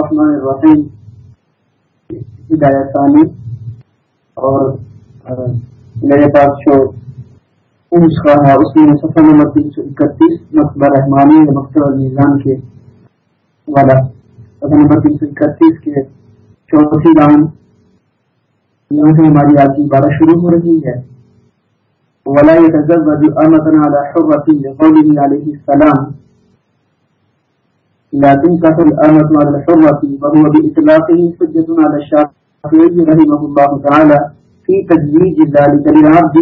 الرحمن الرحیم۔ ہدایت ثانی اور میرے پاس جو نسخہ ہے، اس میں سفر نمبر تین سو اکتیس مقبہ رحمانی مکتب المیزان کے والا۔ نمبر تین سو اکتیس کے چوتھی لائن یہاں سے ہماری آج کی بارہ شروع ہو رہی ہے۔ ولا يتزوج أمة على حرة لقوله عليه السلام۔ لا تنكح الأمة على الحرة وهو بإطلاقه حجة على الشافعي رحمه الله تعالى في تجويز ذلك للعبد.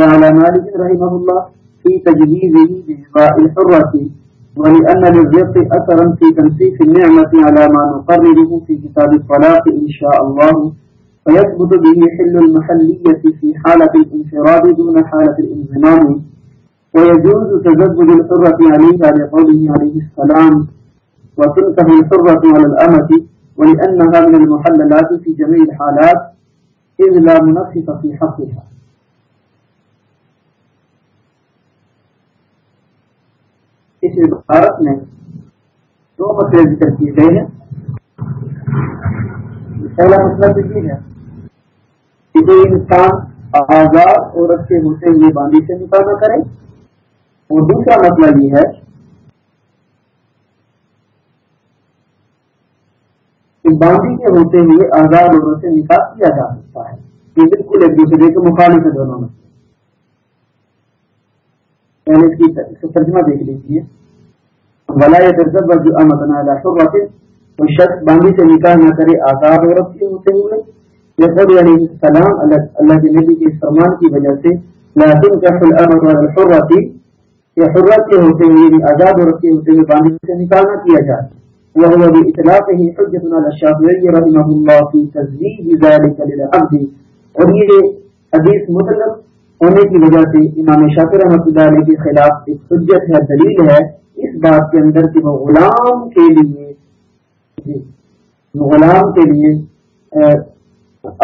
وعلى مالك رحمه الله في تجويزه بإخفاء الحرة ولأن للرق أثرا في تنسيف النعمة على ما نقرره في كتاب الطلاق إن شاء الله. فيثبت به حل المحلية في حالة الانفراد دون حالة الانضمام ويجوز تزوج الحرة عليها لقوله عليه السلام وتنتهي الحرة على الأمة ولأنها من المحللات في جميع الحالات إذ لا منفس في حقها. اس عبارت میں دو مسئلے ذکر کیے گئے ہیں۔ پہلا مسئلہ تو یہ ہے کہ کوئی انسان آزاد عورت کے ہوتے ہوئے باندھی سے نکاح کرے، اور دوسرا مسئلہ یہ ہے کہ باندھی کے ہوتے ہوئے آزاد عورت سے نکاح کیا جا سکتا ہے؟ یہ بالکل ایک دوسرے کے مخالف ہے دونوں میں پہلے اس کی ترجمہ دیکھ لیجیے ولا جو امتنا کوئی شخص باندھی سے نکاح نہ کرے، آزاد عورت کے ہوتے ہوئے۔ یا خود علیہ السلام، اللہ کے نبی کے فرمان کی وجہ سے لازم کا الحرتی یا حرت کے ہوتے ہوئے یعنی آزاد عورت کے ہوتے ہوئے باندھی سے نکاح نہ کیا جائے۔ وہ بھی اطلاق ہی حجتنا الشافعی رحمہ اللہ کی تجزیح ذلك للعبد. اور یہ حدیث مطلب ہونے کی وجہ سے امام شافی رحمۃ اللہ علیہ کے خلاف ایک حجت ہے، دلیل ہے اس بات کے اندر کہ وہ غلام کے لیے غلام کے لیے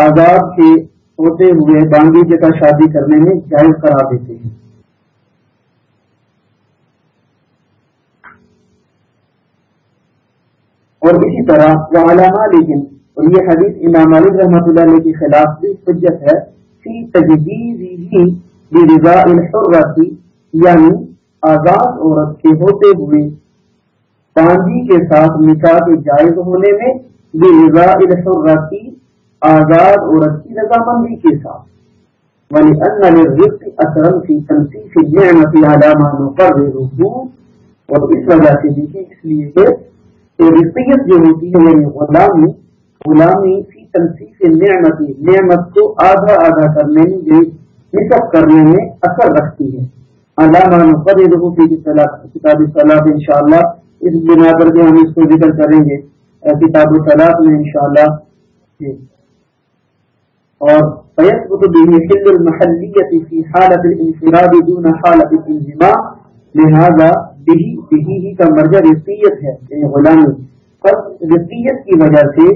آزاد کے ہوتے ہوئے بانگی جگہ شادی کرنے میں جائز کرا دیتے ہیں۔ اور اسی طرح وہ علامہ لیکن اور یہ حدیث امام علی رحمۃ اللہ علیہ کے خلاف بھی حجت ہے، فی تجدید رضا الحرتی یعنی آزاد عورت کے ہوتے ہوئے بانگی کے ساتھ نکاح کے جائز ہونے میں بے رضا الحرتی آزاد عورت کی رضامندی کے ساتھ۔ ولی ان اثر کی تنصیف نعمت علامہ نقرر اور اس وجہ سے دیکھیں اس لیے کہ رقیت جو ہوتی ہے یعنی غلامی غلامی فی تنصیف نعمت نعمت کو آدھا آدھا کرنے میں نصب کرنے میں اثر رکھتی ہے علامہ نقرر کی کتاب صلاح ان شاء اللہ اس بنا پر کے ہم اس کو ذکر کریں گے۔ کتاب الصلاح میں انشاءاللہ۔ جی۔ اور فيثبت به حل المحلية في حالة الانفراد دون حالة الانزماء، لہذا به به ہی کا مرجع رفیت ہے یعنی غلامی پس رفیت کی وجہ سے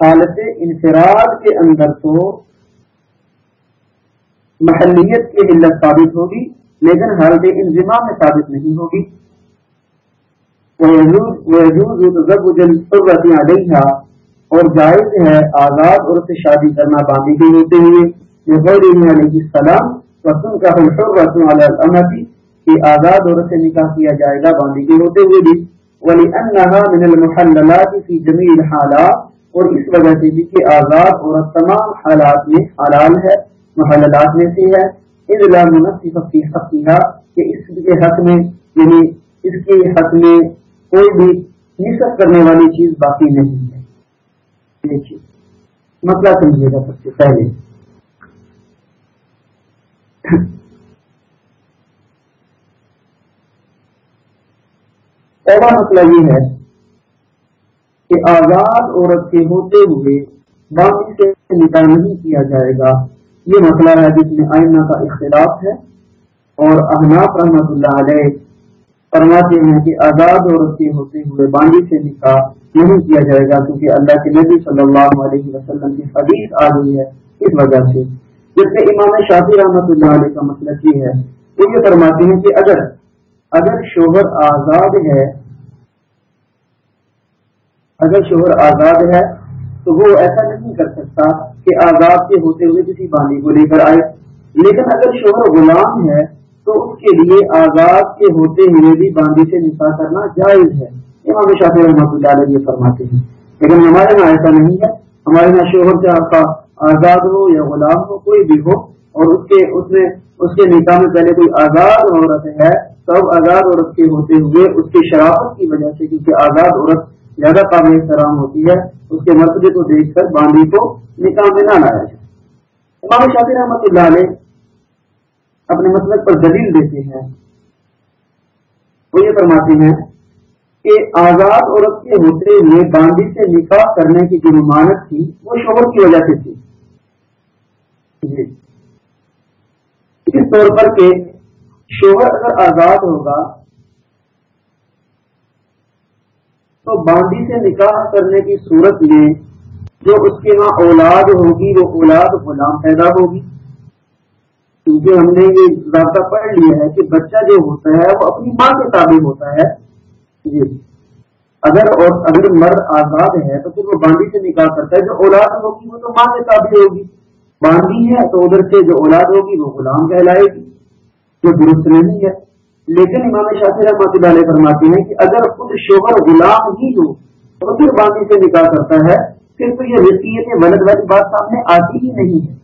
حالت انفراد کے اندر تو محلیت کی علت ثابت ہوگی، لیکن حالت انزما میں ثابت نہیں ہوگی۔ ويجوز اور جائز ہے آزاد عورت سے شادی کرنا باندھی کے ہوتے ہوئے علیہ السلام۔ رسم کا رسم علیہ کہ آزاد عورت سے نکاح کیا جائے گا باندھی کے ہوتے ہوئے بھی۔ ولی انہا من المحللات فی جمیع الحالات۔ اور اس وجہ سے بھی کہ آزاد عورت تمام حالات میں حلال ہے، محللات میں سے ہے۔ اذلا منصف فی حقیہ کہ اس کے حق میں یعنی اس کے حق میں کوئی بھی نصف کرنے والی چیز باقی نہیں ہے۔ دیکھیے مسئلہ سمجھے گا سب سے پہلے۔ پہلا مسئلہ یہ ہے کہ آزاد عورت کے ہوتے ہوئے باقی سے نکاح نہیں کیا جائے گا۔ یہ مسئلہ ہے جس میں آئینہ کا اختلاف ہے اور احناف رحمت اللہ علیہ فرماتے ہیں کہ آزاد عورت کے ہوتے ہوئے بانڈی سے نکاح نہیں کیا جائے گا کیونکہ اللہ کے نبی صلی اللہ علیہ وسلم کی حدیث آ رہی ہے اس وجہ سے۔ جس میں امام شافی رحمۃ اللہ علیہ کا مسئلہ یہ ہے۔ وہ یہ فرماتے ہیں کہ اگر اگر شوہر آزاد ہے، اگر شوہر آزاد ہے، تو وہ ایسا نہیں کر سکتا کہ آزاد کے ہوتے ہوئے کسی باندھی کو لے کر آئے۔ لیکن اگر شوہر غلام ہے، تو اس کے لیے آزاد کے ہوتے ہوئے بھی باندھی سے نکاح کرنا جائز ہے۔ امام شاطر رحمۃ اللہ علیہ فرماتے ہیں، لیکن ہمارے یہاں ایسا نہیں ہے۔ ہمارے یہاں شوہر سے آپ کا آزاد ہو یا غلام ہو، کوئی بھی ہو، اور اس کے، اس میں، اس کے نکاح میں پہلے کوئی آزاد عورت ہے، تب آزاد عورت کے ہوتے ہوئے اس کی شرافت کی وجہ سے کیونکہ آزاد عورت زیادہ قابل احترام ہوتی ہے، اس کے مرتبے کو دیکھ کر باندھی کو نکاح میں نہ لایا جائے۔ امام شاطر رحمۃ اللہ علیہ اپنے مسلک پر دلیل دیتے ہیں۔ وہ یہ فرماتے ہیں کہ آزاد عورت کے ہوتے ہوئے باندھی سے نکاح کرنے کی جو ممانت تھی، وہ شوہر کی وجہ سے تھی۔ جی۔ اس طور پر کہ شوہر اگر آزاد ہوگا، تو باندھی سے نکاح کرنے کی صورت میں جو اس کے ہاں اولاد ہوگی، وہ اولاد غلام پیدا ہوگی۔ کیونکہ ہم نے یہ ضابطہ پڑھ لیا ہے کہ بچہ جو ہوتا ہے، وہ اپنی ماں کے تابع ہوتا ہے۔ جی۔ اگر اور اگر مرد آزاد ہے تو پھر وہ باندھی سے نکاح کرتا ہے۔ جو اولاد ہوگی وہ تو ماں کے تابع ہوگی۔ باندھی ہے تو ادھر سے جو اولاد ہوگی وہ غلام کہلائے گی، جو درست نہیں ہے۔ لیکن امام شاطر رحمۃ اللہ علیہ فرماتے ہیں کہ اگر خود شوہر غلام ہی ہو تو پھر باندھی سے نکاح کرتا ہے۔ پھر تو یہ حیثیت ولد والی بات سامنے آتی ہی نہیں ہے۔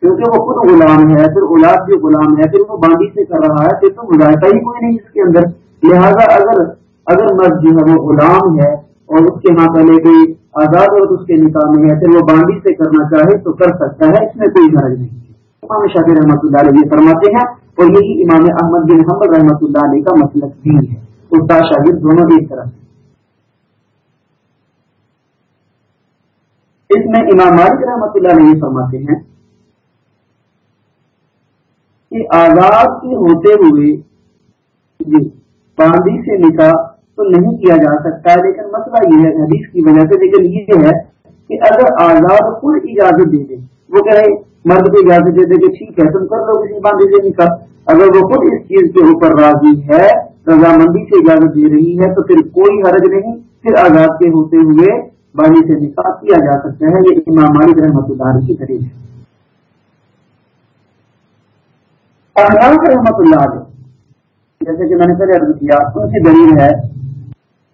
کیونکہ وہ خود غلام ہے، پھر اولاد بھی غلام ہے، پھر وہ باندھی سے کر رہا ہے، پھر تو مذائقہ ہی کوئی نہیں اس کے اندر۔ لہذا اگر اگر مرد جو ہے وہ غلام ہے اور اس کے ہاں پہلے کوئی آزاد اور اس کے نکاح میں ہے پھر وہ باندھی سے کرنا چاہے تو کر سکتا ہے، اس میں کوئی غرض نہیں۔ امام شاطر رحمۃ اللہ علیہ فرماتے ہیں اور یہی امام احمد بن محمد رحمۃ اللہ علیہ کا مطلب بھی ہے۔ استاد شاگرد دونوں ایک طرف اس میں امام مالک رحمۃ اللہ علیہ فرماتے ہیں کہ آزاد کے ہوتے ہوئے جی باندھی سے نکاح تو نہیں کیا جا سکتا، لیکن مسئلہ یہ ہے حدیث کی وجہ سے، لیکن یہ ہے کہ اگر آزاد خود اجازت دے دے، وہ کہے، مرد کو اجازت دے دے کہ ٹھیک ہے، تم کر لو کسی باندھی سے نکاح۔ اگر وہ خود اس چیز کے اوپر راضی ہے، رضامندی سے اجازت دے رہی ہے، تو پھر کوئی حرج نہیں۔ پھر آزاد کے ہوتے ہوئے باندھی سے نکاح کیا جا سکتا ہے، یہ امام مالک رحمت اللہ کی طریق ہے۔ رحمت اللہ علیہ جیسے کہ میں نے پہلے عرض کیا، ان کی دلیل ہے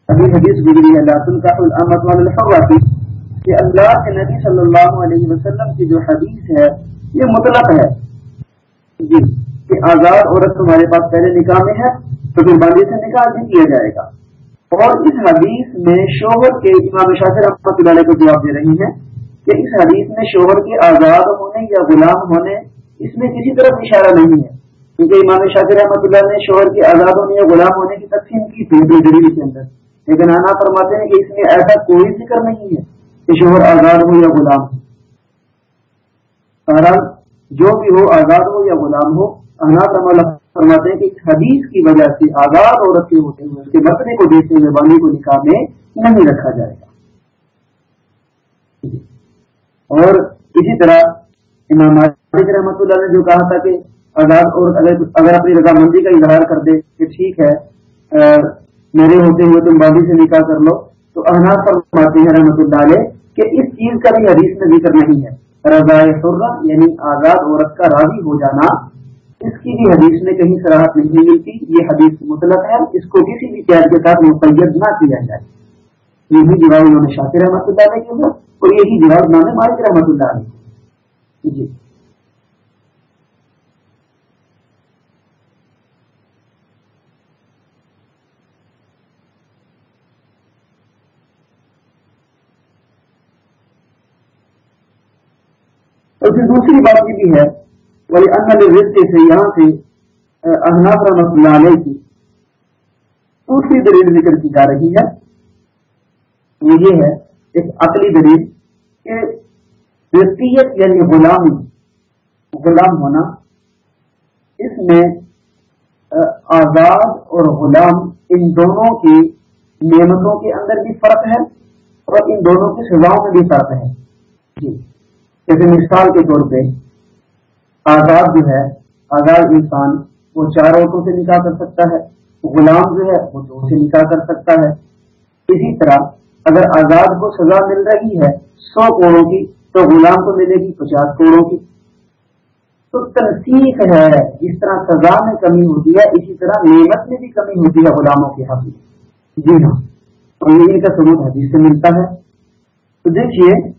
ابھی حدیث گزری اللہ کا الحمد الفواتی کہ اللہ کے نبی صلی اللہ علیہ وسلم کی جو حدیث ہے، یہ مطلق ہے۔ جی کہ آزاد عورت تمہارے پاس پہلے نکاح میں ہے، تو پھر باندھی سے نکاح بھی کیا جائے گا۔ اور اس حدیث میں شوہر کے امام شاطر رحمۃ اللہ علیہ کو جواب دے رہی ہیں کہ اس حدیث میں شوہر کے آزاد ہونے یا غلام ہونے، اس میں کسی طرف اشارہ نہیں ہے۔ کیونکہ امام شاکر رحمۃ اللہ نے شوہر کے آزاد ہونے یا غلام ہونے کی تقسیم کی تھی دلیل کے اندر۔ لیکن آنا فرماتے ہیں کہ اس میں ایسا کوئی ذکر نہیں ہے کہ شوہر آزاد ہو یا غلام ہو۔ بہرحال جو بھی ہو آزاد ہو یا غلام ہو انا فرماتے ہیں کہ حدیث کی وجہ سے آزاد عورت کے ہوتے ہوئے، اس کے مسئلے کو دیکھتے ہوئے بانی کو نکاح میں نہیں رکھا جائے گا۔ اور اسی طرح امام مالک رحمۃ اللہ نے جو کہا تھا کہ آزاد اور اگر اپنی رضامندی کا اظہار کر دے کہ ٹھیک ہے میرے ہوتے ہوئے تم بادی سے نکاح کر لو، تو احناف فرماتے ہیں رحمۃ اللہ علیہ کہ اس چیز کا بھی حدیث میں ذکر نہیں ہے۔ رضا سرا یعنی آزاد عورت کا راضی ہو جانا، اس کی بھی حدیث میں کہیں سراہت نہیں ملتی۔ یہ حدیث مطلق ہے، اس کو کسی بھی پیار کے ساتھ مقید نہ کیا جائے۔ یہی جواب انہوں نے شاطر رحمۃ اللہ علیہ کیا اور یہی جواب انہوں نے مالک رحمۃ اللہ علیہ جی۔ اور پھر دوسری بات یہ بھی ہے ولی ان رشتے سے یہاں سے احناف رحمۃ اللہ علیہ کی دوسری دلیل ذکر کی جا رہی ہے، وہ یہ ہے، ایک عقلی دلیل کہ رسیت یعنی غلامی غلام ہونا، اس میں آزاد اور غلام ان دونوں کی نعمتوں کے اندر بھی فرق ہے اور ان دونوں کی سزاؤں میں بھی فرق ہے۔ جی۔ جیسے مثال کے طور پہ آزاد جو ہے، آزاد انسان وہ چار عورتوں سے نکاح کر سکتا ہے غلام جو ہے، وہ دو سے نکاح کر سکتا ہے۔ اسی طرح اگر آزاد کو سزا مل رہی ہے سو کوڑوں کی، تو غلام کو ملے گی پچاس کوڑوں کی۔ تو تنسیق ہے، جس طرح سزا میں کمی ہوتی ہے، اسی طرح نعمت میں بھی کمی ہوتی ہے غلاموں کے حق میں۔ جی ہاں۔ اور یہ ان کا ثبوت حدیث سے ملتا ہے۔ تو دیکھیے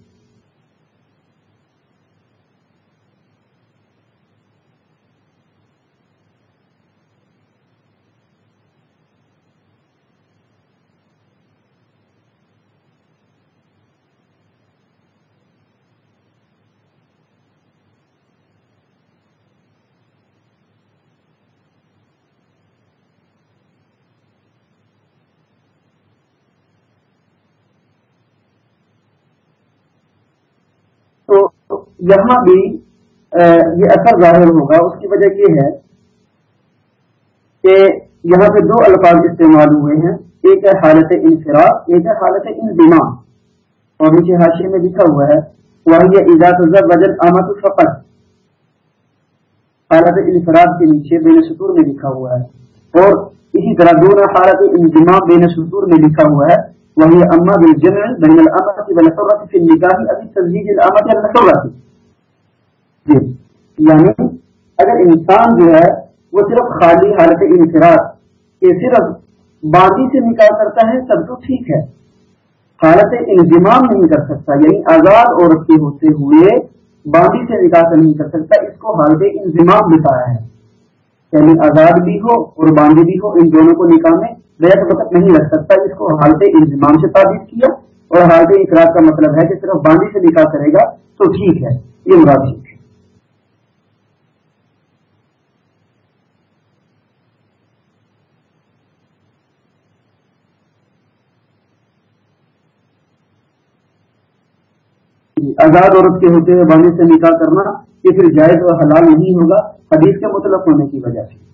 تو یہاں بھی یہ اثر ظاہر ہوگا۔ اس کی وجہ یہ ہے کہ یہاں پہ دو الفاظ استعمال ہوئے ہیں۔ ایک ہے حالت انفراد، ایک ہے حالت انضما اور نیچے حاشے میں لکھا ہوا ہے وہ یہ وجن آمد فقط حالت انفراد کے نیچے بین سطور میں لکھا ہوا ہے۔ اور اسی طرح دونوں حالت انضما بین سطور میں لکھا ہوا ہے۔ وهي أما بالجمع بين الأمة والحرة في النكاح أو تزويج الأمة الحرة۔ جی جی۔ یعنی اگر انسان جو ہے وہ صرف خالی حالت انفراد کہ صرف باندی سے نکاح کرتا ہے، تب تو ٹھیک ہے۔ حالت انضمام نہیں کر سکتا یعنی آزاد عورت کے ہوتے ہوئے باندی سے نکاح نہیں کر سکتا، اس کو حالت انضمام بتایا ہے۔ یعنی آزاد بھی ہو اور باندھی بھی ہو، ان دونوں کو نکاح میں بیت وقت نہیں رکھ سکتا، اس کو حالت انضمام سے تعبیر کیا۔ اور حالت اقرار کا مطلب ہے کہ صرف باندھی سے نکاح کرے گا تو ٹھیک ہے، یہ مراد ٹھیک ہے۔ آزاد عورت کے ہوتے ہوئے باندھی سے نکاح کرنا یہ پھر جائز اور حلال نہیں ہوگا، حدیث کے مطلب ہونے کی وجہ سے۔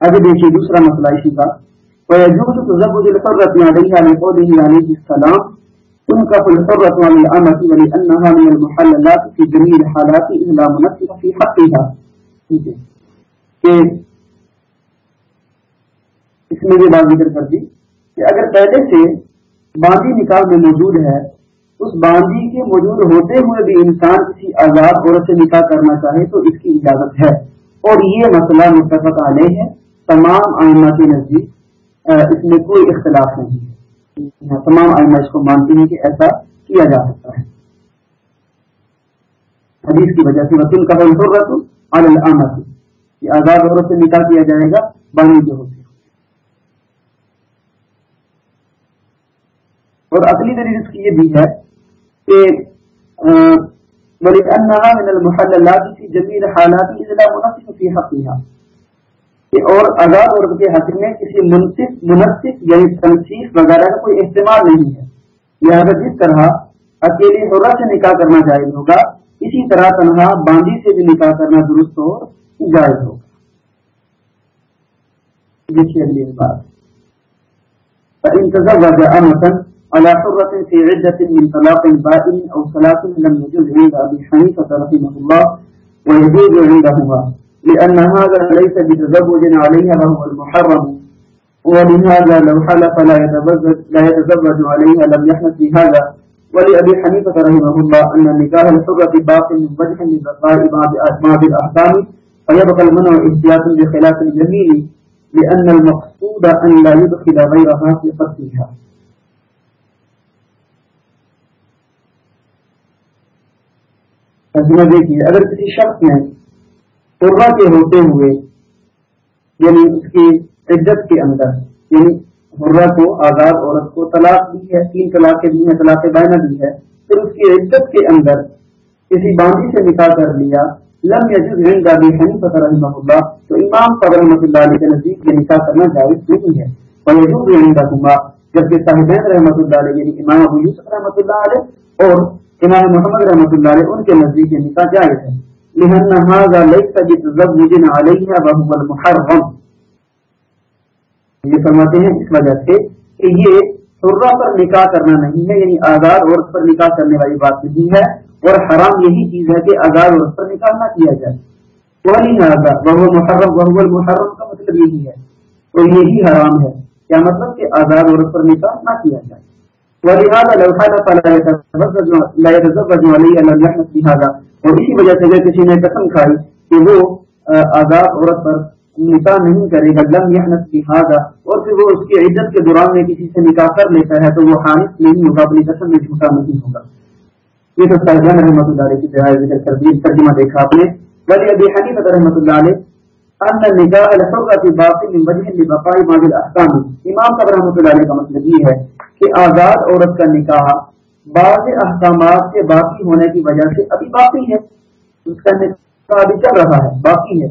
آگے دیکھیے دوسرا مسئلہ اسی کا۔ ويجوز تزوج الحرة عليها لقوله عليه السلام۔ تنكح الحرة عن الأمة ولأنها من المحللات في جميع الحالات إلا منفذ في حقها۔ کہ اس میں یہ بات ذکر کر دی کہ اگر پہلے سے باندھی نکاح میں موجود ہے اس باندھی کے موجود ہوتے ہوئے بھی انسان کسی آزاد عورت سے نکاح کرنا چاہے تو اس کی اجازت ہے۔ اور یہ مسئلہ متفق علیہ ہے۔ تمام آئمہ کے نزدیک اس میں کوئی اختلاف نہیں ہے۔ تمام آئمہ اس کو مانتے ہیں کہ ایسا کیا جا سکتا ہے۔ حدیث کی وجہ سے وکیل کا ضرورت الامت یہ آزاد عورت سے نکاح کیا جائے گا بانی جو ہوتی اور اصلی دلیل اس کی یہ بھی ہے کہ وَلِأَنَّهَا مِنَ الْمُحَلَّلَاتِ فِي جَمِيلِ حَالَاتِ إِذْ لَا مُنَصِفُ فِي حَقِّهَا۔ کہ اور آزاد عورت کے حق میں کسی منصف منصف یعنی تنصیف وغیرہ کا کوئی استعمال نہیں ہے۔ لہٰذا جس طرح اکیلی حرا سے نکاح کرنا جائز ہوگا، اسی طرح تنہا باندھی سے بھی نکاح کرنا درست ہو جائز ہوگا۔ دیکھیے اگلی بات۔ تزوج أمة على حرة في عدة من طلاق بائن أو ثلاث لم يجوز عند أبي حنيفة رحمه الله ويجوز عندهما لأن هذا ليس بتزوج عليها وهو المحرم. ولهذا لو حلف لا يتزوج, لا يتزوج عليها لم يحنث في هذا ولأبي حنيفة رحمه الله أن النكاح الحرة باق من وجه لبقاء بعض الأحكام فيبقى المنع احتياط بخلاف الجميل لأن المقصود أن لا يدخل غيرها في قتلها ترجمہ دیکھیے اگر کسی شخص نے قربا کے ہوتے ہوئے یعنی اس کی عزت کے اندر یعنی حرا کو آزاد عورت کو طلاق دی ہے، تین طلاق دی ہے طلاق بائنا دی ہے، پھر اس کی عزت کے اندر کسی باندھی سے نکاح کر لیا، لم یجز ہند گادی ہنی فطر رحمہ اللہ، تو امام فضر رحمۃ اللہ علیہ کے نزدیک یہ نکاح کرنا جائز نہیں ہے۔ اور یجوز ہند گا جبکہ صاحبین رحمۃ اللہ علیہ یعنی امام ابو یوسف رحمۃ اللہ علیہ اور امام محمد رحمۃ اللہ علیہ ان کے نزدیک یہ نکاح جائز ہے۔ لأن هذا ليس بتزوج عليها وهو المحرم۔ یہ فرماتے ہیں اس وجہ سے کہ یہ حرہ پر نکاح کرنا نہیں ہے یعنی آزاد عورت پر نکاح کرنے والی بات نہیں ہے، اور حرام یہی چیز ہے کہ آزاد عورت پر نکاح نہ کیا جائے۔ وہی آزاد بہو محرم بہو المحرم کا مطلب یہی ہے۔ اور یہی حرام ہے۔ کیا مطلب کہ آزاد عورت پر نکاح نہ کیا جائے؟ ولهذا لو حلف لا يتزوج لا يتزوج علي ولي لهذا اور اسی وجہ سے اگر کسی نے قسم کھائی کہ وہ آزاد عورت پر نکاح نہیں کرے گا لم يحنث بهذا اور پھر وہ اس کی عزت کے دوران میں کسی سے نکاح کر لیتا ہے تو وہ حانث نہیں ہوگا اپنی قسم میں جھوٹا نہیں ہوگا یہ تو سرجن رحمۃ اللہ علیہ کی ذکر کر دی ترجمہ دیکھا آپ نے ولی ابی حنیفہ رحمۃ اللہ علیہ ان نکاح الحرۃ باقی من وجه لبقاء بعض الاحکام امام صاحب رحمۃ اللہ علیہ کا مطلب یہ ہے کہ آزاد عورت کا نکاح۔ بعض احکامات کے باقی ہونے کی وجہ سے ابھی باقی ہے اس کا نکاح ابھی چل رہا ہے، باقی ہے۔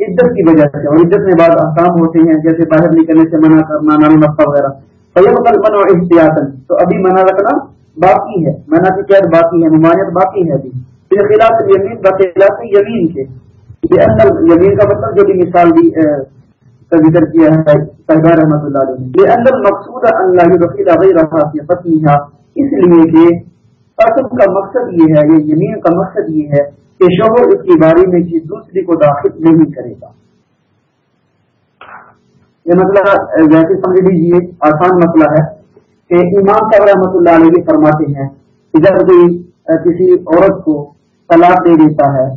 عزت کی وجہ سے، اور عزت میں بعض احکام ہوتے ہیں، جیسے باہر نکلنے سے منع کرنا نام نفا وغیرہ۔ فیم من و احتیاط تو ابھی منع رکھنا باقی ہے۔ منع کی قید باقی ہے، ممانعت باقی ہے ابھی۔ پھر خلاف یمین بخلاف یمین کے۔ یہ اندر زمین کا مطلب جو بھی مثال دی کا ذکر کیا ہے سردار رحمۃ اللہ علیہ یہ اندر مقصود اللہ رفیع غیر رہا پتنی اس لیے کہ قسم کا مقصد یہ ہے یہ زمین کا مقصد یہ ہے کہ شوہر اس کی باری میں چیز دوسری کو داخل نہیں کرے گا۔ یہ مطلب ویسے سمجھ لیجیے آسان مسئلہ ہے کہ امام صاحب رحمۃ اللہ علیہ فرماتے ہیں کہ جب کوئی، کسی عورت کو طلاق دے دیتا ہے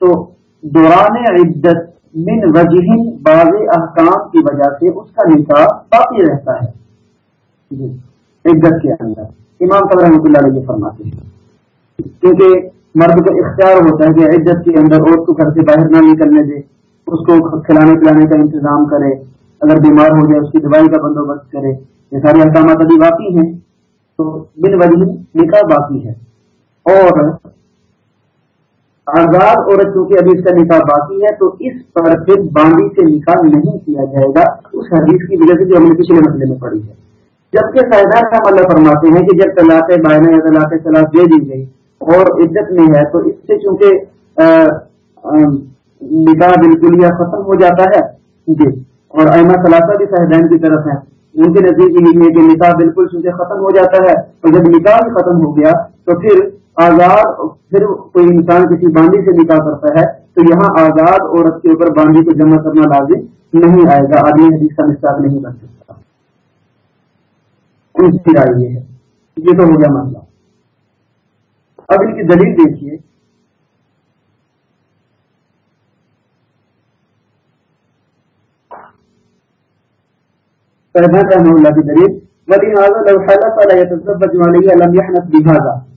تو دوران عدت من وجہ بعض احکام کی وجہ سے اس کا نکاح باقی رہتا ہے۔ جی کے اندر۔ امام صاحب رحمۃ اللہ علیہ فرماتے ہیں۔ کیونکہ مرد کا اختیار ہوتا ہے کہ عدت کے اندر عورت کو گھر سے باہر نہ نکلنے دے، اس کو کھلانے پلانے کا انتظام کرے، اگر بیمار ہو جائے اس کی دوائی کا بندوبست کرے۔ یہ سارے احکامات ابھی باقی ہیں۔ تو بن وجہ نکاح باقی ہے۔ اور آزاد عورت چونکہ ابھی اس کا نکاح باقی ہے، تو اس پر پھر باندھی سے نکاح نہیں کیا جائے گا۔ اس حدیث کی وجہ سے جو ہم نے پچھلے مسئلے میں پڑھی ہے۔ جبکہ سائدار کا اللہ فرماتے ہیں کہ جب طلاق بائنا یا طلاق طلاق دے دی گئی اور عزت میں ہے، تو اس سے چونکہ نکاح بالکل یا ختم ہو جاتا ہے۔ جی۔ اور ایما ثلاثہ بھی صاحبین کی طرف ہے ان کے نزدیک یہ ہے کہ نکاح بالکل چونکہ ختم ہو جاتا ہے اور جب نکاح بھی ختم ہو گیا تو پھر آزاد، پھر کوئی انسان کسی باندھی سے نکاح کرتا ہے، تو یہاں آزاد عورت کے اوپر باندھی کو جمع کرنا لازم نہیں آئے گا۔ آدمی حدیث کا نصاب نہیں کر سکتا۔ ان کی رائے یہ ہے۔ یہ تو ہو گیا مسئلہ اب ان کی دلیل دیکھیے۔ اللہ کی دلیل۔ لم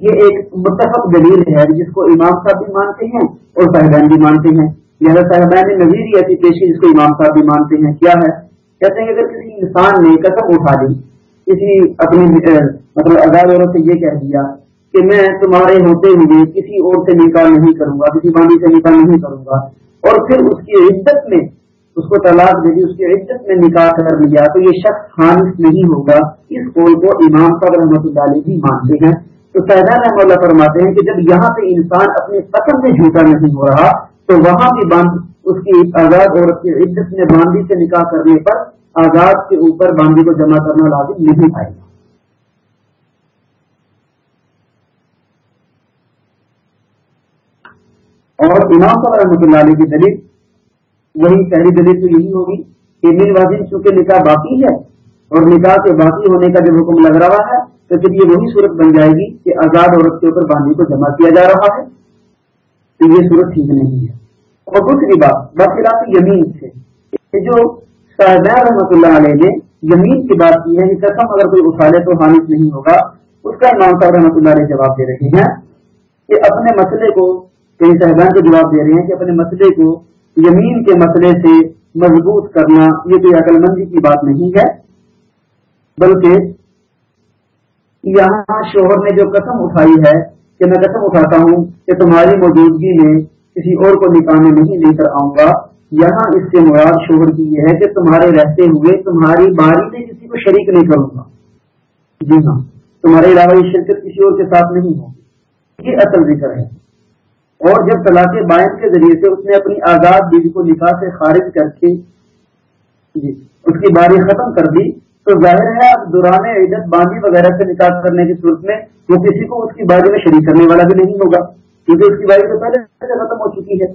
یہ ایک متفق دلیل ہے جس کو امام صاحب بھی مانتے ہیں اور صاحبین بھی مانتے ہیں۔ لہٰذا صاحبین نظیر ایسی پیشی جس کو امام صاحب بھی مانتے ہیں۔ کیا ہے؟ کہتے ہیں کہ اگر کسی انسان نے قسم اٹھا دی کسی اپنی مطلب آزاد عورت سے یہ کہہ دیا کہ میں تمہارے ہوتے ہوئے کسی اور سے نکاح نہیں کروں گا، کسی باندھی سے نکاح نہیں کروں گا۔ اور پھر اس کی عزت میں، اس کو طلاق دے دی، اس کی عزت میں نکاح کر لیا تو یہ شخص خانص نہیں ہوگا۔ اس قول کو امام صاحب رحمۃ اللہ علیہ بھی مانتے ہیں۔ تو سیدا رحم اللہ فرماتے ہیں کہ جب یہاں پہ انسان اپنے قسم میں جھوٹا نہیں ہو رہا، تو وہاں بھی اس کی آزاد عورت کی عزت میں باندھی سے نکاح کرنے پر آزاد کے اوپر باندھی کو جمع کرنا لازم نہیں آئے گا اور امام صاحب رحمۃ اللہ علیہ کی دلیل، وہی پہلی دلیل تو یہی ہوگی کہ میری واضح چونکہ نکاح باقی ہے اور نکاح کے باقی ہونے کا جب حکم لگ رہا ہے، تو پھر یہ وہی صورت بن جائے گی کہ آزاد عورت کے اوپر باندھی کو جمع کیا جا رہا ہے۔ تو یہ صورت ٹھیک نہیں ہے۔ اور دوسری بات بخلاف یمین سے۔ کہ جو رحمۃ اللہ علیہ نے یمین کی بات کی ہے کہ قسم اگر کوئی اٹھا لے تو حامد نہیں ہوگا۔ اس کا امام صاحب رحمۃ اللہ علیہ جواب دے رہے ہیں کہ اپنے مسئلے کو کئی صاحبان کو جواب دے رہے ہیں کہ اپنے مسئلے کو یمین کے مسئلے سے مضبوط کرنا یہ کوئی عقل مندی کی بات نہیں ہے۔ بلکہ یہاں شوہر نے جو قسم اٹھائی ہے کہ میں قسم اٹھاتا ہوں کہ تمہاری موجودگی میں کسی اور کو نکاح میں نہیں لے کر آؤں گا۔ یہاں اس کے مراد شوہر کی یہ ہے کہ تمہارے رہتے ہوئے تمہاری باری میں کسی کو شریک نہیں کروں گا۔ جی ہاں تمہارے علاوہ یہ شرکت کسی اور کے ساتھ نہیں ہوگی۔ یہ اصل ذکر ہے۔ اور جب طلاق بائن کے ذریعے سے اس نے اپنی آزاد بیوی کو نکاح سے خارج کر کے جی اس کی باری ختم کر دی تو ظاہر ہے اب دوران عزت باندھی وغیرہ سے نکاح کرنے کی صورت میں وہ کسی کو اس کی باری میں شریک کرنے والا بھی نہیں ہوگا، کیونکہ اس کی باری تو پہلے سے ختم ہو چکی ہے۔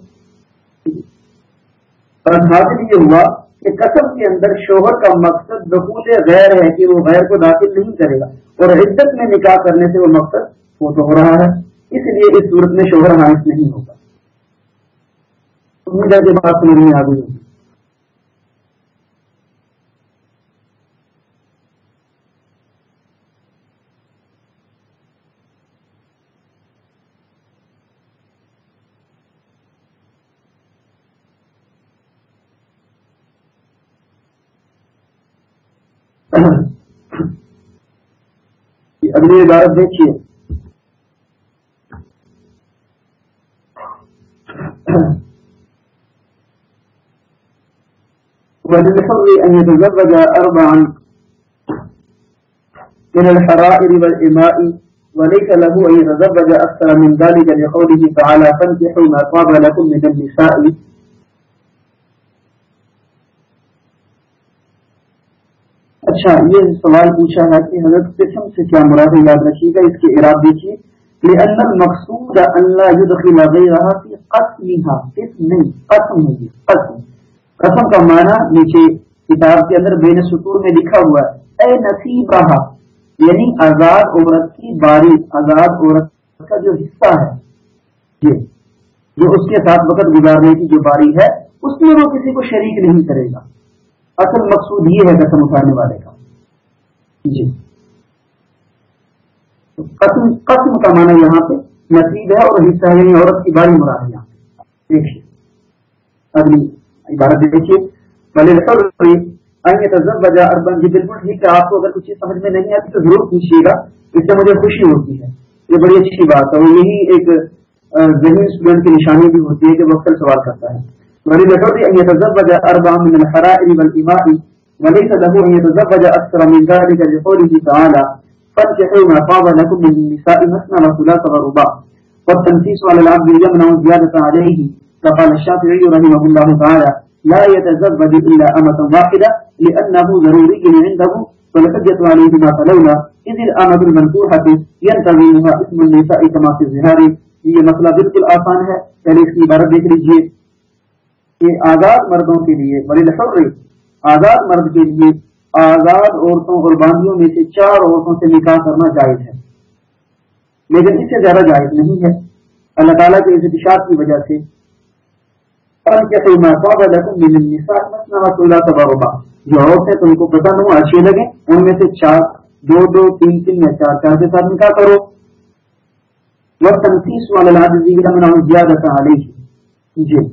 اور حاصل یہ ہوا کہ قسم کے اندر شوہر کا مقصد دخول غیر ہے کہ وہ غیر کو داخل نہیں کرے گا، اور عزت میں نکاح کرنے سے وہ مقصد فوٹو ہو رہا ہے۔ اس لیے اس صورت میں شوہر حائف نہیں ہوگا۔ بات سمجھ میں آ گئی اگلی عبارت دیکھیے۔ وللحر أن يتزوج أربعا من الحرائر والإماء وليس له أن يتزوج أكثر من ذلك لقوله تعالى فانتحوا ما طاب لكم من النساء اچھا یہ سوال پوچھا ہے کہ حضرت قسم سے کیا مراد یاد رکھیے گا، اس کے اراد دیکھیے۔ لأن المقصود أن لا يدخل غيرها في قسمها قسم نہیں قسم نہیں قسم۔ قسم کا معنی نیچے کتاب کے اندر بین سطور میں لکھا ہوا ہے۔ اے نصیب رہا یعنی آزاد عورت کی باری، آزاد عورت کا جو حصہ ہے، یہ، جو اس کے ساتھ وقت گزارنے کی جو باری ہے، اس میں وہ کسی کو شریک نہیں کرے گا۔ اصل مقصود یہ ہے قسم اٹھانے والے کا۔ جی۔ قسم قسم کا معنی یہاں پہ نصیب ہے اور حصہ یعنی عورت کی باری مراد ہے یہاں دیکھیے۔ اگلی عبارت دیکھیے۔ بلے وجہ اربن جی بالکل ٹھیک ہے۔ آپ کو اگر کچھ چیز سمجھ میں نہیں آتی تو ضرور پوچھیے گا۔ اس سے مجھے خوشی ہوتی ہے۔ یہ بڑی اچھی بات ہے۔ اور یہی ایک ذہنی اسٹوڈنٹ کی نشانی بھی ہوتی ہے کہ وہ اکثر سوال کرتا ہے۔ وللحر أن يتزوج من وليس له أن يتزوج أكثر من ذلك لقوله تعالى فانكحوا ما طاب لكم من النساء مثنى وثلاث ورباع والتنفيس على العبد يمنع زيادة عليه. فقال الشافعي رحمه الله تعالى لا يتزوج إلا أمة واحدة لأنه ضروري عنده فلحجة عليه ما فلولا إذ الأمة المنفوحة ينتظمها اسم النساء كما في الزهار. یہ مسئلہ بالکل آسان ہے، پہلے اس کی عبارت دیکھ لیجیے۔ کہ آزاد مردوں کے لیے بڑی لفر آزاد مرد کے لیے آزاد عورتوں اور باندھیوں میں سے چار عورتوں سے نکاح کرنا جائز ہے۔ لیکن اس سے زیادہ جائز نہیں ہے۔ اللہ تعالیٰ کے انتشار کی وجہ سے۔ جو عورت تم کو پسند ہو اچھے لگے ان میں سے چار، دو دو، تین تین یا چار چار کے ساتھ نکاح کرو۔ وہ تنقید والا زیادہ جی۔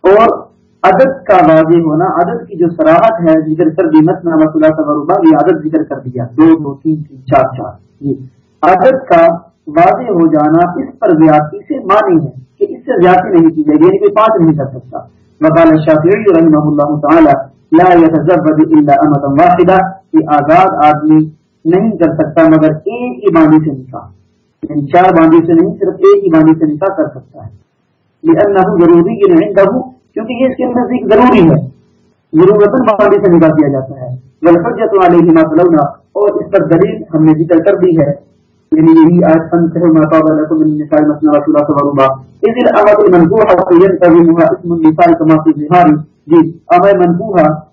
اور عدد کا واضح ہونا، عدد کی جو سراہٹ ہے، ذکر کر دی مت نام صلاح یہ عدد ذکر کر دیا۔ دو دو تین تین چار چار۔ یہ عدد کا واضح ہو جانا اس پر زیادتی سے مانی ہے کہ اس سے زیادتی نہیں کی جائے یعنی کوئی پانچ نہیں کر سکتا۔ وقال الشافعی رحمہ اللہ تعالی، لا يتزوج الا امه واحده کہ آزاد آدمی نہیں کر سکتا، مگر ایک ہی باندھی سے نکاح۔ یعنی چار باندھی سے نہیں، صرف ایک ہی باندھی سے نکاح کر سکتا ہے۔ لأنه ضروری عنده کیونکہ یہ اس کے نزدیک ضروری ہے۔ ضرورت مقامی سے نکال دیا جاتا ہے۔ ولفجت علیہ ما فلونا اور اس پر دلیل ہم نے ذکر کر دی ہے۔ یعنی یہی آج فن من مثنى وثلاث ورباع اذ ينتظمها اسم النساء كما في الظهار جی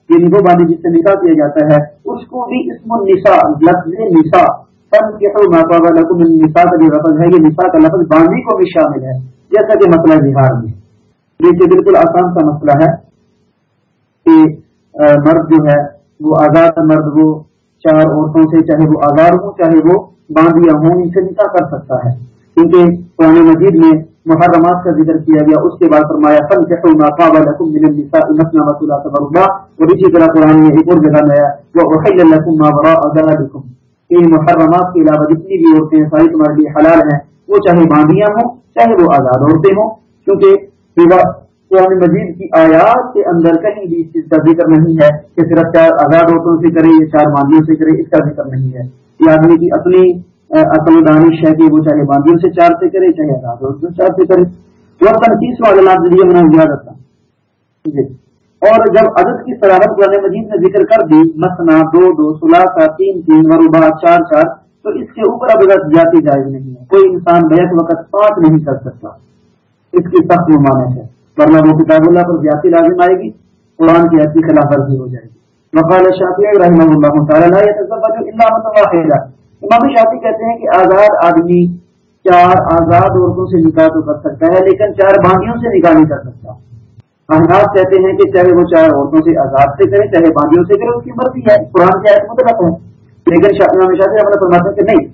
یعنی وہ باندھی جس سے نکاح کیا جاتا ہے، اس کو بھی اسم النساء، لفظ نساء۔ فن کہو من کا لفظ ہے، یہ نساء کا لفظ باندھی کو بھی شامل ہے، جیسا کہ مسئلہ بہار میں۔ یہ بالکل آسان سا مسئلہ ہے کہ مرد جو ہے، وہ آزاد مرد وہ چار عورتوں سے، چاہے وہ آزاد ہوں، چاہے وہ باندھیا ہوں، ان سے نکاح کر سکتا ہے۔ کیونکہ قرآن مجید میں محرمات کا ذکر کیا گیا، اس کے بعد فرمایا فن اور اسی طرح قرآن میں ایک اور جگہ ان محرمات کے علاوہ جتنی بھی عورتیں، ساری تمہارے لیے حلال ہیں، وہ چاہے باندھیاں ہوں، چاہے وہ آزاد عورتیں ہوں، کیونکہ قرآن مجید کی آیات کے اندر کہیں بھی اس چیز کا ذکر نہیں ہے کہ صرف چار آزاد عورتوں سے کرے یا چار باندھیوں سے کرے، اس کا ذکر نہیں ہے۔ یہ آدمی کی اپنی اصل دانش ہے کہ وہ چاہے باندھیوں سے چار سے کرے، چاہے آزاد عورتوں سے چار سے کرے۔ وہ تنقید والا ذریعے میں زیادہ تھا جی۔ اور جب عدد کی سراہد قرآن مجید نے ذکر کر دی مسنا دو دو سلاخا تین تین مربع چار چار، تو اس کے اوپر اب جاتی جائز نہیں ہے۔ کوئی انسان بیک وقت پانچ نہیں کر سکتا۔ اس کی سخت ممانت ہے۔ ورنہ وہ کتاب اللہ پر زیادتی لازم آئے گی، قرآن کی ایسی خلاف ورزی ہو جائے گی۔ مقال شافی رحمہ اللہ تعالیٰ امام شافی کہتے ہیں کہ آزاد آدمی چار آزاد عورتوں سے نکاح تو کر سکتا ہے، لیکن چار باندیوں سے نکاح نہیں کر سکتا۔ احناف کہتے ہیں کہ چاہے وہ چار عورتوں سے آزاد سے کرے، چاہے باندیوں سے کرے، اس کی مرضی ہے۔ قرآن کی آیت مطلب ہے۔ لیکن امام شافی اپنا فرماتے ہیں کہ نہیں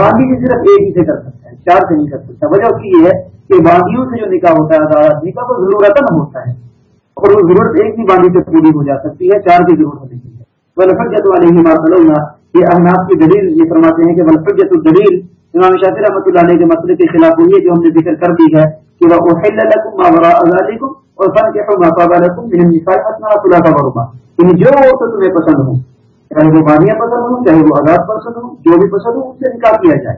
باندھی بھی صرف ایک ہی سے کر سکتا ہے۔ چار سے نہیں کر سکتا۔ وجہ اس کی یہ ہے کہ باندیوں سے جو نکاح ہوتا ہے آزاد آدمی جی کا، وہ ضرورت ہوتا ہے۔ اور وہ ضرورت ایک ہی باندھی سے پوری ہو جا سکتی ہے، چار کی ضرورت نہیں ہے۔ ولفجت علیہ ماسلہ یہ احناف کی دلیل یہ فرماتے ہیں کہ ولفجت الدلیل، امام شافی رحمۃ اللہ علیہ کے مسئلے کے خلاف ہوئی ہے، جو ہم نے ذکر کر دی ہے کہ وہ احل لکم ما وراء ذالکم اور فن کے ما طاب لکم من النساء مثنى وثلاث ورباع۔ یعنی جو عورتیں تمہیں پسند ہوں، چاہے وہ باندیاں پسند ہوں، چاہے وہ آزاد پسند ہوں، جو بھی پسند ہو ان سے نکاح کیا جائے۔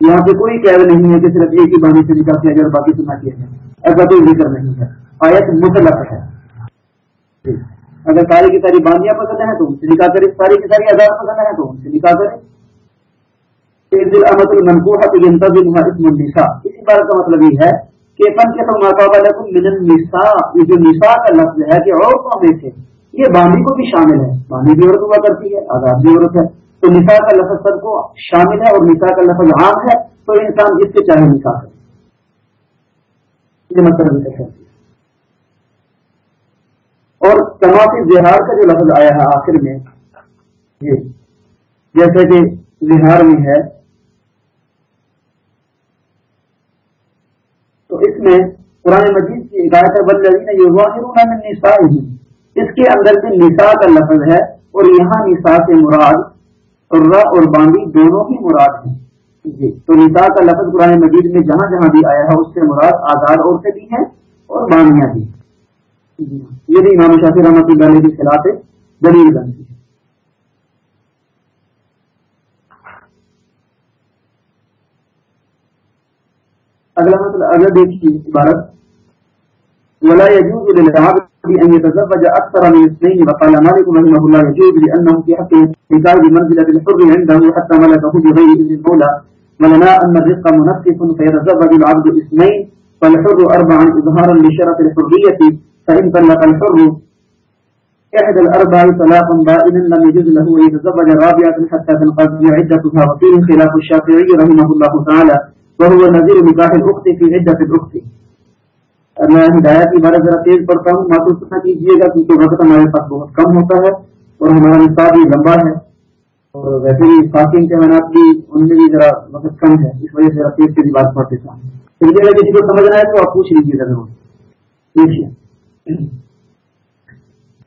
یہاں پہ کوئی قید نہیں ہے کہ صرف ایک ہی باندھی سے نکاح کیا جائے اور باقی سے نہ کیا جائے ایسا کوئی ذکر نہیں ہے۔ آیت مطلق ہے۔ جی۔ اگر ساری کی ساری باندیاں پسند ہیں تو ان سے نکاح کرے ساری کی ساری آزاد پسند ہیں تو ان سے نکاح کرے احمد المنقوح اسم النساء۔ اسی بات کا مطلب یہ ہے کہ پن کے تو ماقابہ من النساء۔ یہ جو نساء کا لفظ ہے کہ عورتوں میں سے، یہ باندھی کو بھی شامل ہے۔ باندھی بھی عورت ہوا کرتی ہے، آزاد بھی عورت ہے۔ تو نساء کا لفظ سب کو شامل ہے اور نساء کا لفظ عام ہے، تو انسان جس کے چاہے نکاح کرے۔ یہ مطلب ہے۔ اور تمافی زہار کا جو لفظ آیا ہے آخر میں، یہ جیسے کہ زہار میں ہے، تو اس میں قرآن مجید کی ہدایت بدلین اس کے اندر بھی نسا کا لفظ ہے اور یہاں نسا سے مراد اور باندی دونوں ہی مراد ہیں جی۔ تو نسا کا لفظ قرآن مجید میں جہاں جہاں بھی آیا ہے، اس سے مراد آزاد عورتیں بھی ہیں اور باندیاں بھی جی۔ یہ بھی امام شافی رحمۃ اللہ کے خلاف دلیل بنتی ہے اگلا مسئلہ اگر دیکھیے عبارت۔ ولا يجوز للعبد ان يتزوج اكثر من اثنين، وقال مالك رحمه الله يجوز لانه في حق النكاح بمنزله الحر عنده حتى ملكه بغير اذن المولى. ولنا ان الرزق منفس فيتزوج العبد اثنين، فالحر اربعا اظهارا لشرف الحريه فان طلق الحر احدى الاربع طلاقا بائنا لم يجوز له ان يتزوج الرابعه حتى تنقضي عدتها وفيه خلاف الشافعي رحمه الله تعالى، وهو نظیر نکاح الاخت فی عدت الاخت میں ہدایت کی بارے ذرا تیز پڑھتا ہوں، محسوس نہ کیجیے گا کیونکہ وقت ہمارے پاس بہت کم ہوتا ہے اور ہمارا نصاب بھی لمبا ہے اور ویسے بھی فاقین کے محنت بھی ان میں بھی ذرا وقت کم ہے، اس وجہ سے ذرا تیز کی بات پڑھ دیتا ہوں۔ پھر اگر کسی کو سمجھنا ہے تو آپ پوچھ لیجیے گا ضرور دیکھیے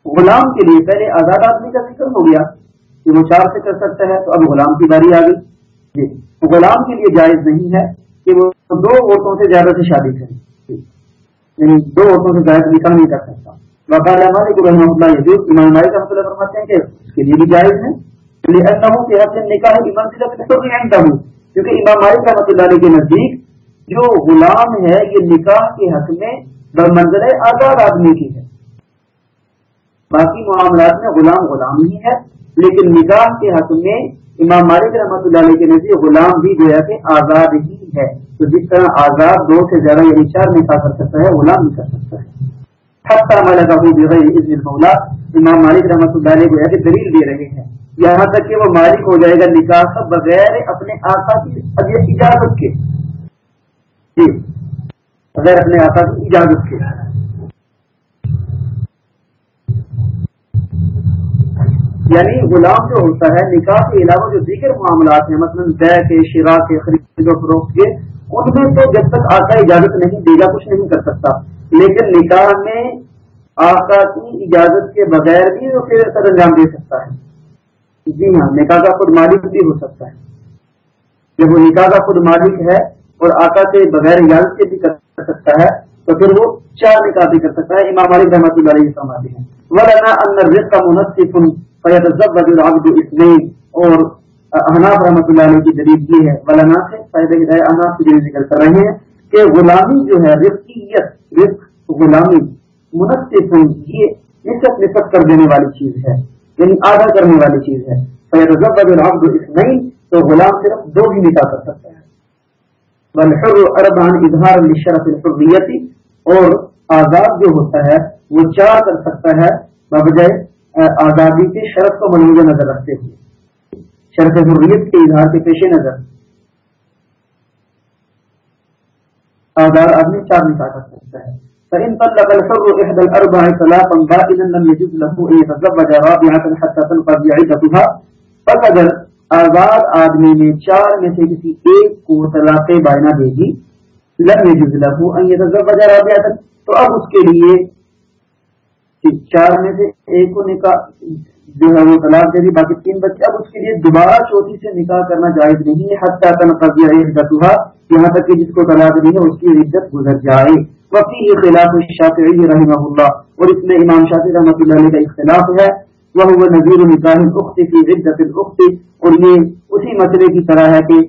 غلام کے لیے پہلے آزاد آدمی کا ذکر ہو گیا کہ وہ چار سے کر سکتا ہے، تو اب غلام کی باری آ گئی۔ جی، غلام کے لیے جائز نہیں ہے کہ وہ دو عورتوں سے زیادہ سے شادی کرے۔ یعنی دو عورتوں سے زائد نکاح نہیں کر سکتا۔ وقال مالک رحمۃ اللہ یزید، امام مالک رحمۃ اللہ فرماتے ہیں کہ اس کے لیے بھی جائز ہے۔ کہ حد سے نکاح کی منزل تو ہوں کیونکہ امام مالک رحمۃ اللہ کے نزدیک جو غلام ہے، یہ نکاح کے حق میں برمنزل آزاد آدمی کی ہے۔ باقی معاملات میں غلام غلام ہی ہے۔ لیکن نکاح کے حق میں امام مالک رحمۃ اللہ علیہ کے نزدیک غلام بھی جو ہے کہ آزاد ہی ہے۔ تو جس طرح آزاد دو سے زیادہ یعنی چار نکاح کر سکتا ہے، غلام بھی کر سکتا ہے۔ حتیٰ بغیر امام مالک رحمۃ اللہ علیہ کو ہے کہ دلیل دے رہے ہیں۔ یہاں تک کہ وہ مالک ہو جائے گا نکاح کا بغیر اپنے آقا کی اجازت کے۔ جی بغیر اپنے آقا کی اجازت کے۔ یعنی غلام جو ہوتا ہے، نکاح کے علاوہ جو دیگر معاملات ہیں، مثلاً بے کے، شرا کے، خرید و فروخت کے، ان میں تو جب تک آقا اجازت نہیں دے گا، کچھ نہیں کر سکتا۔ لیکن نکاح میں آقا کی اجازت کے بغیر بھی وہ پھر سر انجام دے سکتا ہے۔ جی ہاں نکاح کا خود مالک بھی ہو سکتا ہے۔ جب وہ نکاح کا خود مالک ہے اور آقا کے بغیر اجازت کے بھی کر سکتا ہے، تو پھر وہ چار نکاح بھی کر سکتا ہے۔ امام علی رحمۃ اللہ علیہ فرماتے ہیں ورنہ اندر رزق کا منصف فیض الزبد العبد اثنین اور احناف رحمۃ اللہ علیہ کی دلیل یہ ہے ولانا سے فائدہ ہدایت احناف کی دلیل ذکر کر رہے ہیں کہ غلامی جو ہے، رفقیت، رفق غلامی منصف یہ نسبت نسبت کر دینے والی چیز ہے یعنی آدھا کرنے والی چیز ہے۔ فیض الزبد العبد اثنین تو غلام صرف دو بھی نکاح کر سکتا ہے۔ والحر اربان اظہار لشرف الحریتی اور آزاد جو ہوتا ہے، وہ چاہ کر سکتا ہے بجائے آزادی کے شرط کو ملوجہ نظر رکھتے ہوئے، شرط حریت کے اظہار کے پیش نظر۔ آزاد آدمی چار نکاح کر سکتا ہے۔ فإن طلق الحر إحدى الأربع طلاقا بائنا لم يجوز له أن يتزوج رابعة حتى تنقضي عدتها فقدر آزاد آدمی نے چار میں سے کسی ایک کو طلاق بائنا دے گی لم يجوز له أن يتزوج رابعة تو اب اس کے لیے چار میں سے ایک کو نکاح جو ہے وہ طلاق دے دی، باقی تین بچے اب اس کے لیے دوبارہ چوتھی سے نکاح کرنا جائز نہیں ہے، حتیٰ تنقضی عدتها یہاں تک کہ جس کو طلاق دی ہے، اس کی عدت گزر جائے۔ وفی خلاف شافعی رحمہ اللہ، اور اس میں امام شافی رحمۃ اللہ علیہ کا اختلاف ہے۔ وہ نظیر نکاح اخت کی عدت الخت اور یہ اسی مسئلے کی طرح ہے کہ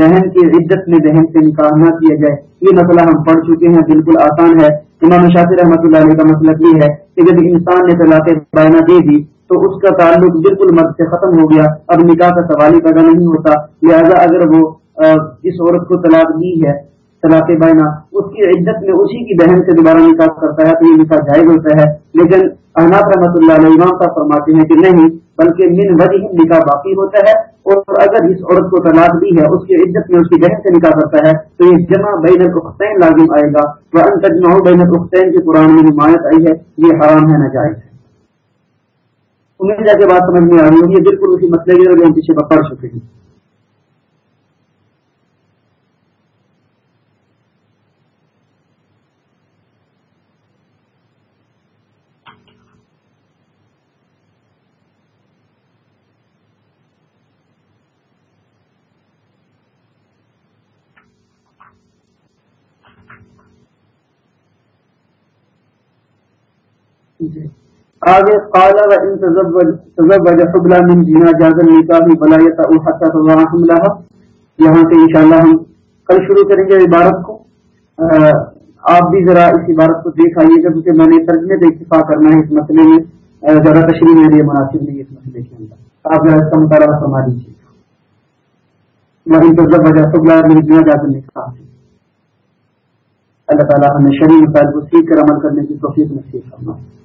بہن کی عدت میں بہن سے نکاح نہ کیا جائے۔ یہ مسئلہ ہم پڑھ چکے ہیں، بالکل آسان ہے۔ امام شافی رحمۃ اللہ علیہ کا مسئلہ یہ ہے کہ جب انسان نے طلاق بائنا دے دی تو اس کا تعلق بالکل مرد سے ختم ہو گیا، اب نکاح کا سوال ہی پیدا نہیں ہوتا۔ لہذا اگر وہ اس عورت کو طلاق دی ہے طلاق بینا اس کی عدت میں اسی کی بہن سے دوبارہ نکاح کرتا ہے، تو یہ نکاح جائز ہوتا ہے۔ لیکن احناف رحمۃ اللہ علیہ امام صاحب فرماتے ہیں کہ نہیں، بلکہ من وجہ نکاح باقی ہوتا ہے۔ اور اگر اس عورت کو طلاق دی ہے، اس کی عدت میں اس کی بہن سے نکاح کرتا ہے، تو یہ جمع بین الختین لازم آئے گا۔ وہ ان تجمہ بین الختین کی قرآن میں نمایت آئی ہے، یہ حرام ہے، ناجائز ہے۔ امید ہے کہ بات سمجھ میں آ رہی ہوگی بالکل اسی مسئلے کی ہم پیچھے پڑھ چکے ہیں۔ آگے قال و ان تزوج حبلا من جنا جاز النکاح بلا يتأ حتى تضع حملها. یہاں سے انشاءاللہ ہم کل شروع کریں گے عبارت کو. آپ بھی ذرا اس عبارت کو دیکھ آئیے گا کیونکہ میں نے ترجمے پہ اتفاق کرنا ہے اس مسئلے میں. ذرا تشریح میرے لیے مناسب نہیں اس مسئلے کے اندر. آپ ذرا اس کا مطالعہ فرما دیجیے وہی تزوج حبلا من جنا جاز النکاح اللہ تعالیٰ ہمیں شریف مسائل کو سیکھ کر عمل کرنے کی توفیق نصیب فرمائے.